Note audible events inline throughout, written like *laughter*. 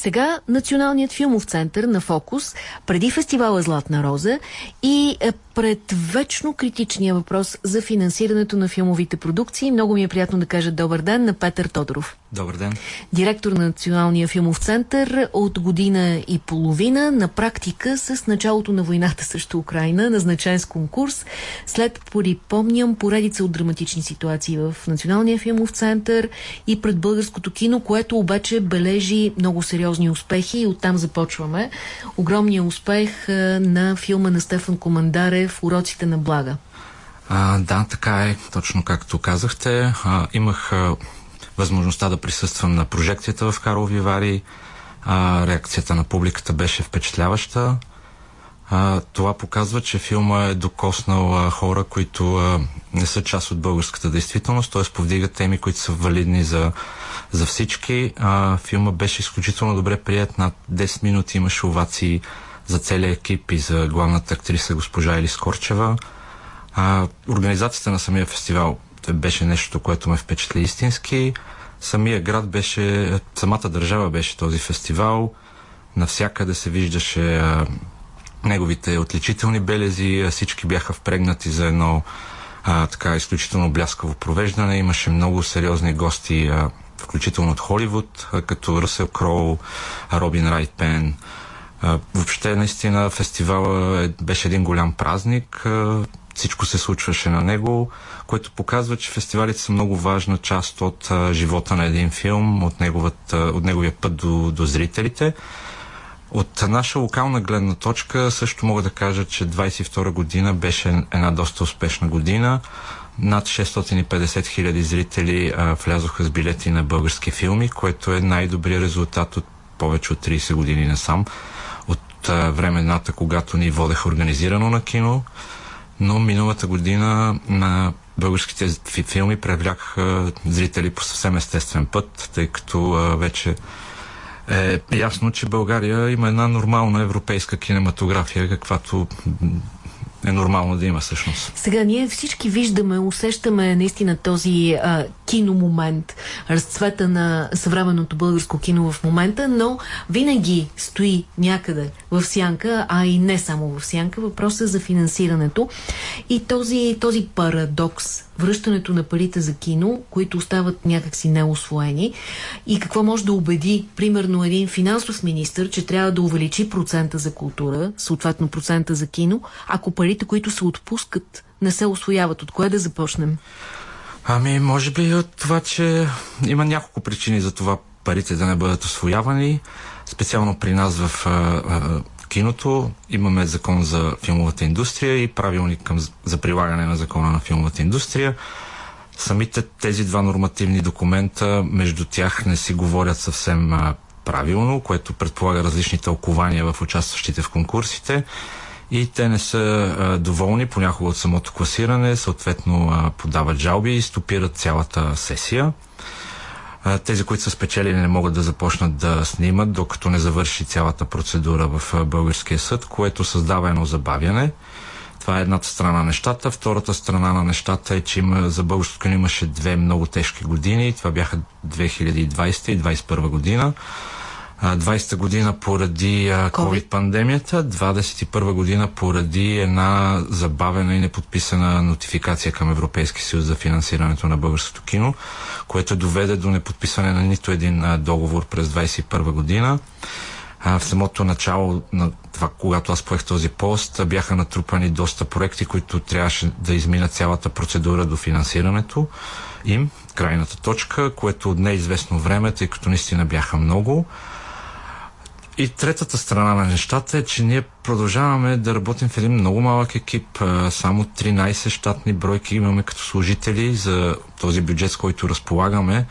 Сега Националният филмов център на Фокус, преди фестивала Златна роза и е, пред вечно критичния въпрос за финансирането на филмовите продукции. Много ми е приятно да кажа добър ден на Петър Тодоров. Добър ден. Директор на Националния филмов център от година и половина на практика с началото на войната срещу Украина, назначен с конкурс. След, припомням, поредица от драматични ситуации в Националния филмов център и пред българското кино, което обаче бележи много сериозни успехи и оттам започваме. Огромният успех на филма на Стефан Командарев «Уроците на блага». А, да, така е, точно както казахте. А, имах а, възможността да присъствам на прожекцията в Карлови Вари. А, реакцията на публиката беше впечатляваща. А, това показва, че филма е докоснал а, хора, които а, не са част от българската действителност, т.е. повдигат теми, които са валидни за, за всички. А, филма беше изключително добре прият. Над 10 минути имаше овации за целия екип и за главната актриса госпожа Елис Корчева. А, организацията на самия фестивал беше нещо, което ме впечатли истински. Самия град беше, самата държава беше този фестивал. Навсякъде се виждаше а, неговите отличителни белези, всички бяха впрегнати за едно а, така изключително бляскаво провеждане. Имаше много сериозни гости, а, включително от Холивуд, а, като Ръсел Кроу, Робин Райт Пен. А, въобще, наистина, фестивала е, беше един голям празник. А, всичко се случваше на него, което показва, че фестивалите са много важна част от а, живота на един филм, от, неговата, от неговия път до, до зрителите. От наша локална гледна точка също мога да кажа, че 22 година беше една доста успешна година. Над 650 хиляди зрители а, влязоха с билети на български филми, което е най-добрият резултат от повече от 30 години насам. От а, времената, когато ни водеха организирано на кино, но миналата година на българските филми привлякаха зрители по съвсем естествен път, тъй като а, вече е ясно, че България има една нормална европейска кинематография, каквато е нормално да има всъщност. Сега ние всички виждаме, усещаме наистина този а, киномомент, разцвета на съвременното българско кино в момента, но винаги стои някъде в сянка, а и не само в сянка, въпросът за финансирането и този, този парадокс връщането на парите за кино, които остават някакси неосвоени и какво може да убеди, примерно, един финансов министр, че трябва да увеличи процента за култура, съответно процента за кино, ако парите, които се отпускат, не се освояват. От кое да започнем? Ами, може би от това, че има няколко причини за това парите да не бъдат освоявани. Специално при нас в а, а, киното имаме закон за филмовата индустрия и правилник към, за прилагане на закона на филмовата индустрия. Самите тези два нормативни документа, между тях не си говорят съвсем а, правилно, което предполага различни тълкования в участващите в конкурсите и те не са а, доволни понякога от самото класиране, съответно а, подават жалби и стопират цялата сесия. А, тези, които са спечелили, не могат да започнат да снимат, докато не завърши цялата процедура в а, българския съд, което създава едно забавяне. Това е едната страна на нещата. Втората страна на нещата е, че има, за българското кино имаше две много тежки години. Това бяха 2020 и 2021 година. 20-та година поради COVID-пандемията, 21 година поради една забавена и неподписана нотификация към Европейски съюз за финансирането на българското кино, което доведе до неподписане на нито един договор през 21 година. А, в самото начало на това, когато аз поех този пост, бяха натрупани доста проекти, които трябваше да изминат цялата процедура до финансирането им, крайната точка, което от неизвестно време, тъй като наистина бяха много. И третата страна на нещата е, че ние продължаваме да работим в един много малък екип. Само 13 щатни бройки имаме като служители за този бюджет, с който разполагаме.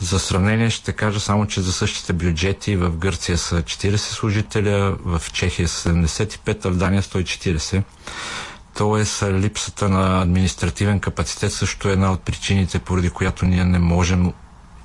За сравнение ще кажа само, че за същите бюджети в Гърция са 40 служителя, в Чехия са 75, а в Дания 140. Тоест, липсата на административен капацитет също е една от причините, поради която ние не можем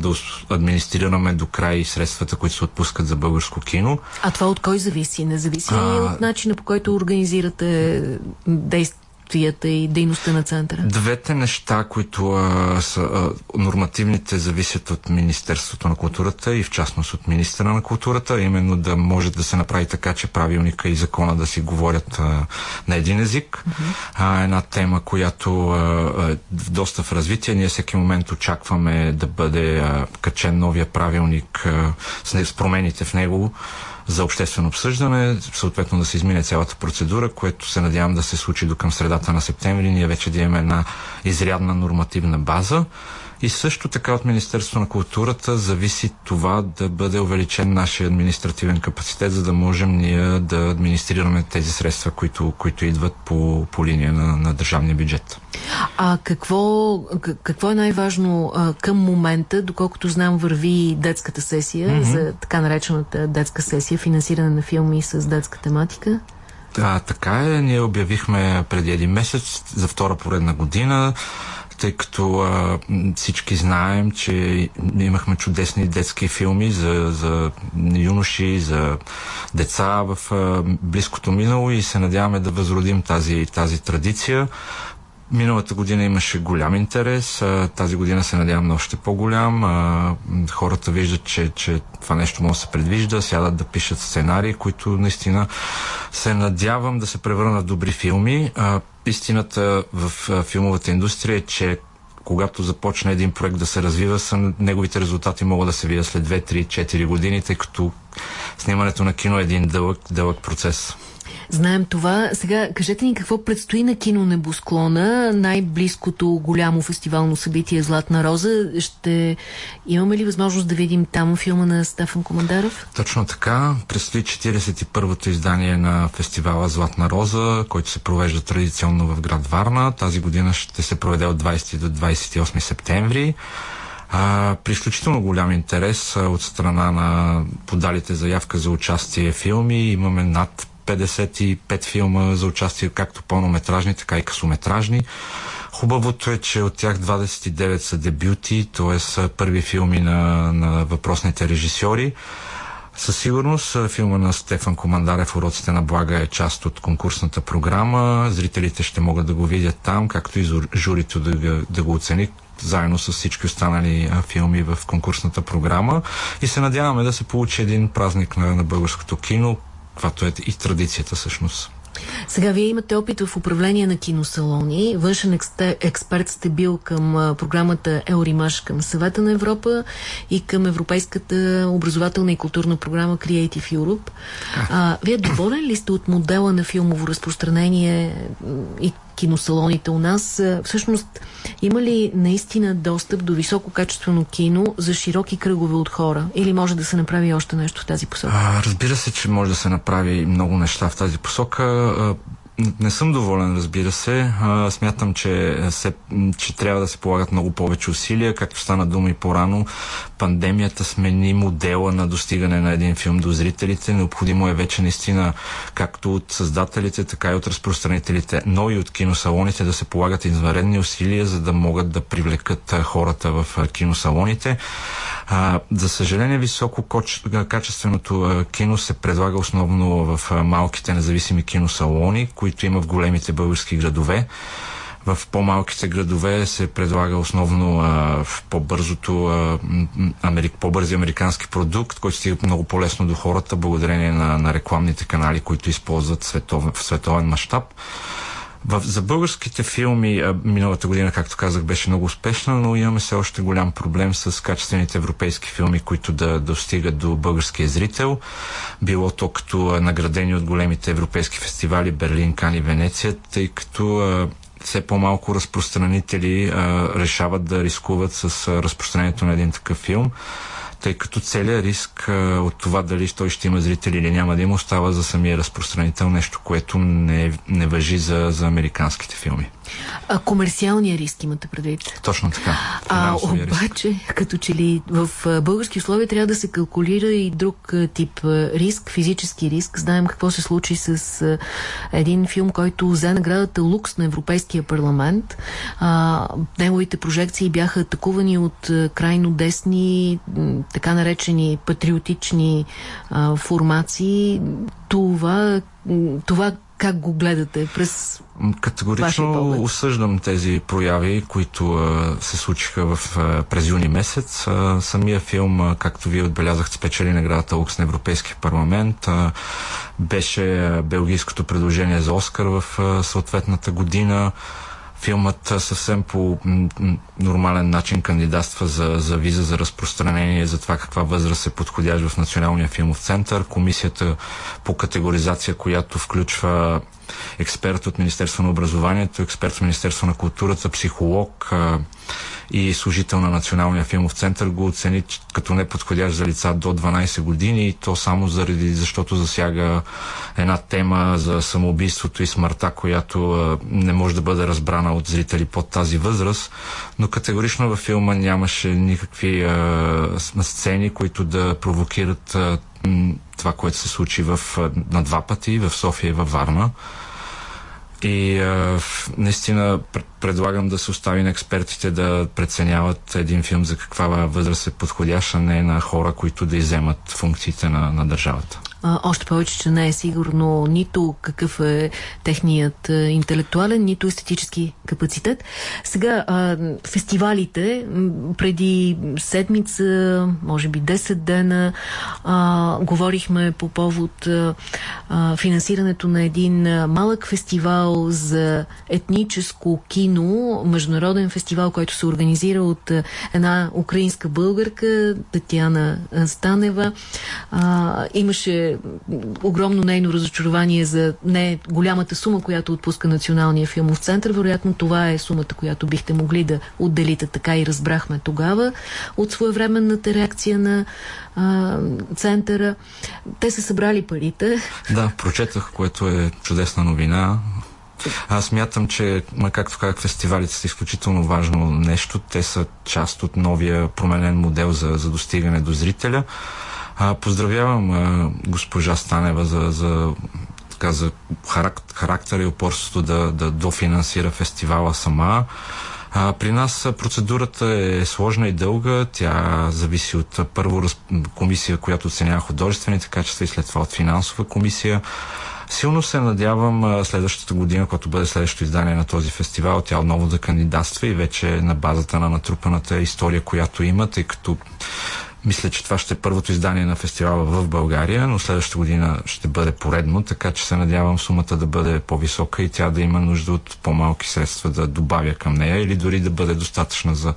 да администрираме до край средствата, които се отпускат за българско кино. А това от кой зависи? Не зависи ли от начина по който организирате действието? Действията и дейността на центъра? Двете неща, които а, са а, нормативните, зависят от Министерството на културата и в частност от министра на културата, именно да може да се направи така, че правилника и закона да си говорят а, на един език. Mm-hmm. А, една тема, която а, е доста в развитие. Ние всеки момент очакваме да бъде а, качен новия правилник а, с, с промените в него за обществено обсъждане, съответно да се измине цялата процедура, което се надявам да се случи до към средата на септември. Ние вече да имаме една изрядна нормативна база. И също така от Министерството на културата зависи това да бъде увеличен нашия административен капацитет, за да можем ние да администрираме тези средства, които, които идват по, по линия на, на държавния бюджет. А какво, какво е най-важно към момента, доколкото знам върви детската сесия, mm -hmm. за така наречената детска сесия, финансиране на филми с детска тематика? Да, така е. Ние обявихме преди един месец за втора поредна година тъй като а, всички знаем, че имахме чудесни детски филми за, за юноши, за деца в а, близкото минало и се надяваме да възродим тази, тази традиция. Миналата година имаше голям интерес, тази година се надявам на още по-голям. Хората виждат, че, че това нещо може да се предвижда, сядат да пишат сценарии, които наистина се надявам да се превърнат в добри филми. Истината в филмовата индустрия е, че когато започне един проект да се развива, са, неговите резултати могат да се видят след 2, 3, 4 години, тъй като снимането на кино е един дълъг, дълъг процес. Знаем това. Сега кажете ни какво предстои на кино Небосклона, най-близкото голямо фестивално събитие Златна роза. Ще имаме ли възможност да видим там филма на Стефан Командаров? Точно така. Предстои 41-то издание на фестивала Златна роза, който се провежда традиционно в град Варна. Тази година ще се проведе от 20 до 28 септември. А, при изключително голям интерес от страна на подалите заявка за участие филми. Имаме над 55 филма за участие, както пълнометражни, така и късометражни. Хубавото е, че от тях 29 са дебюти, т.е. първи филми на, на въпросните режисьори. Със сигурност филма на Стефан Командарев Уроците на блага е част от конкурсната програма. Зрителите ще могат да го видят там, както и журито да, да го оцени заедно с всички останали филми в конкурсната програма. И се надяваме да се получи един празник на, на българското кино, каквато е и традицията всъщност. Сега вие имате опит в управление на киносалони. Външен експерт сте бил към програмата Еоримаш към Съвета на Европа и към Европейската образователна и културна програма Creative Europe. А, вие доволен ли сте от модела на филмово разпространение и киносалоните у нас? Всъщност, има ли наистина достъп до висококачествено кино за широки кръгове от хора? Или може да се направи още нещо в тази посока? А, разбира се, че може да се направи много неща в тази посока. Не съм доволен, разбира се. А, смятам, че, се, че трябва да се полагат много повече усилия. Както стана дума и по-рано, пандемията смени модела на достигане на един филм до зрителите. Необходимо е вече наистина, както от създателите, така и от разпространителите, но и от киносалоните да се полагат извънредни усилия, за да могат да привлекат хората в киносалоните. А, за съжаление, високо качественото кино се предлага основно в малките независими киносалони, които има в големите български градове. В по-малките градове се предлага основно а, в по-бързото а, америк, по-бързи американски продукт, който стига много по-лесно до хората, благодарение на, на рекламните канали, които използват светов, в световен мащаб. В, за българските филми а, миналата година, както казах, беше много успешна, но имаме все още голям проблем с качествените европейски филми, които да достигат до българския зрител. Било то като наградени от големите европейски фестивали Берлин, Кан и Венеция, тъй като а, все по-малко разпространители а, решават да рискуват с а, разпространението на един такъв филм тъй като целият риск а, от това дали той ще има зрители или няма да има остава за самия разпространител, нещо, което не, не въжи за, за американските филми. А комерциалния риск имате предвид? Точно така. А обаче, риск. като че ли в български условия трябва да се калкулира и друг тип риск, физически риск. Знаем какво се случи с един филм, който взе наградата Лукс на Европейския парламент. А, неговите прожекции бяха атакувани от крайно десни, така наречени патриотични а, формации. Това това как го гледате през Категорично осъждам тези прояви, които а, се случиха в, а, през юни месец. А, самия филм, а, както вие отбелязахте, спечели наградата Лукс на Европейския парламент. А, беше а, белгийското предложение за Оскар в а, съответната година. Филмът съвсем по нормален начин кандидатства за, за виза за разпространение за това каква възраст е подходящ в Националния филмов център. Комисията по категоризация, която включва експерт от Министерство на образованието, експерт от Министерство на културата, психолог и служител на Националния филмов център го оцени като неподходящ за лица до 12 години и то само заради, защото засяга една тема за самоубийството и смъртта, която не може да бъде разбрана от зрители под тази възраст, но категорично във филма нямаше никакви а, сцени, които да провокират а, това, което се случи в, на два пъти в София и във Варна. И а, наистина предлагам да се остави на експертите да преценяват един филм за каква възраст е подходящ, а не на хора, които да иземат функциите на, на държавата. А, още повече, че не е сигурно нито какъв е техният интелектуален, нито естетически капацитет. Сега, а, фестивалите, преди седмица, може би 10 дена, а, говорихме по повод а, финансирането на един малък фестивал за етническо кино, международен фестивал, който се организира от а, една украинска българка, Татьяна Станева. А, имаше огромно нейно разочарование за не голямата сума, която отпуска Националния филмов център. Вероятно това е сумата, която бихте могли да отделите. Така и разбрахме тогава от своевременната реакция на а, центъра. Те са събрали парите. Да, прочетах, което е чудесна новина. Аз мятам, че, както казах, фестивалите са изключително важно нещо. Те са част от новия променен модел за, за достигане до зрителя. А, поздравявам а, госпожа Станева за, за, така, за характер и упорството да, да дофинансира фестивала сама. А, при нас процедурата е сложна и дълга. Тя зависи от първо комисия, която оценява художествените качества и след това от финансова комисия. Силно се надявам следващата година, когато бъде следващото издание на този фестивал, тя отново да кандидатства и вече на базата на натрупаната история, която има, тъй като мисля, че това ще е първото издание на фестивала в България, но следващата година ще бъде поредно, така че се надявам сумата да бъде по-висока и тя да има нужда от по-малки средства да добавя към нея или дори да бъде достатъчна за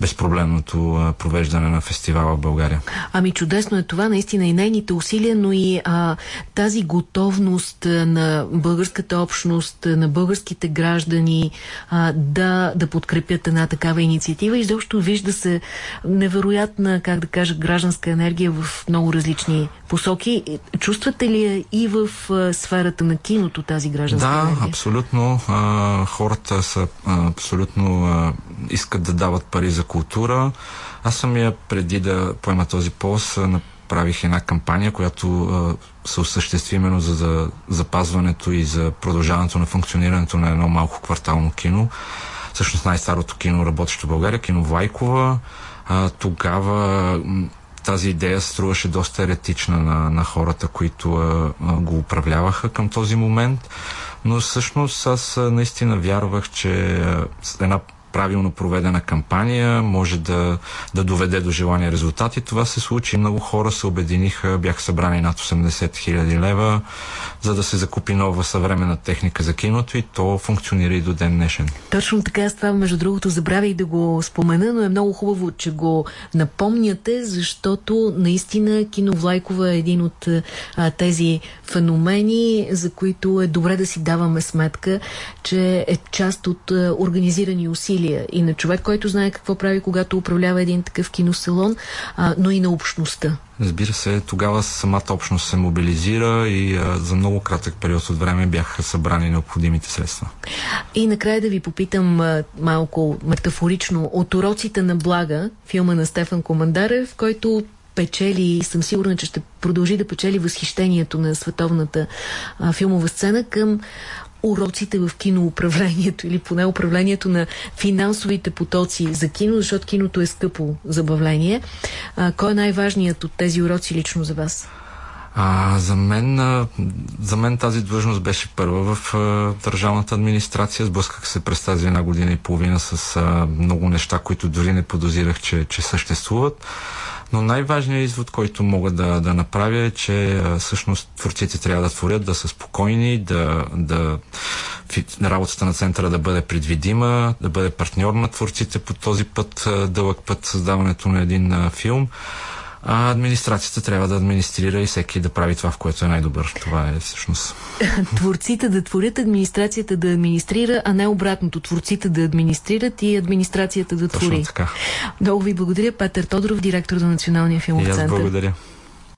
безпроблемното провеждане на фестивала в България. Ами чудесно е това, наистина и нейните усилия, но и а, тази готовност на българската общност, на българските граждани а, да, да подкрепят една такава инициатива и защо вижда се невероятна, как да кажа, кажа, гражданска енергия в много различни посоки. Чувствате ли я и в а, сферата на киното тази гражданска да, енергия? Да, абсолютно. А, хората са а, абсолютно а, искат да дават пари за култура. Аз самия преди да поема този пост направих една кампания, която а, се осъществи именно за, за запазването и за продължаването на функционирането на едно малко квартално кино. Всъщност най-старото кино, работещо в България, кино Вайкова а, тогава тази идея струваше доста еретична на, на хората, които а, го управляваха към този момент. Но всъщност аз наистина вярвах, че една правилно проведена кампания може да, да доведе до желания резултати. Това се случи. Много хора се обединиха, бяха събрани над 80 хиляди лева, за да се закупи нова съвременна техника за киното и то функционира и до ден днешен. Точно така, това между другото забравих да го спомена, но е много хубаво, че го напомняте, защото наистина кино Влайкова е един от а, тези феномени, за които е добре да си даваме сметка, че е част от а, организирани усилия усилия и на човек, който знае какво прави, когато управлява един такъв киносалон, а, но и на общността. Разбира се, тогава самата общност се мобилизира и а, за много кратък период от време бяха събрани необходимите средства. И накрая да ви попитам а, малко метафорично от уроците на блага, филма на Стефан Командарев, който печели и съм сигурна, че ще продължи да печели възхищението на световната а, филмова сцена към уроците в киноуправлението или поне управлението на финансовите потоци за кино, защото киното е скъпо забавление. А, кой е най-важният от тези уроци лично за вас? А, за, мен, а, за мен тази длъжност беше първа в а, държавната администрация. Сблъсках се през тази една година и половина с а, много неща, които дори не подозирах, че, че съществуват. Но най-важният извод, който мога да, да направя е, че всъщност творците трябва да творят, да са спокойни, да, да работата на центъра да бъде предвидима, да бъде партньор на творците по този път, дълъг път създаването на един филм а администрацията трябва да администрира и всеки да прави това, в което е най-добър. Това е всъщност. *laughs* Творците да творят, администрацията да администрира, а не обратното. Творците да администрират и администрацията да твори. Точно така. Много ви благодаря, Петър Тодоров, директор на Националния филмов център. Благодаря.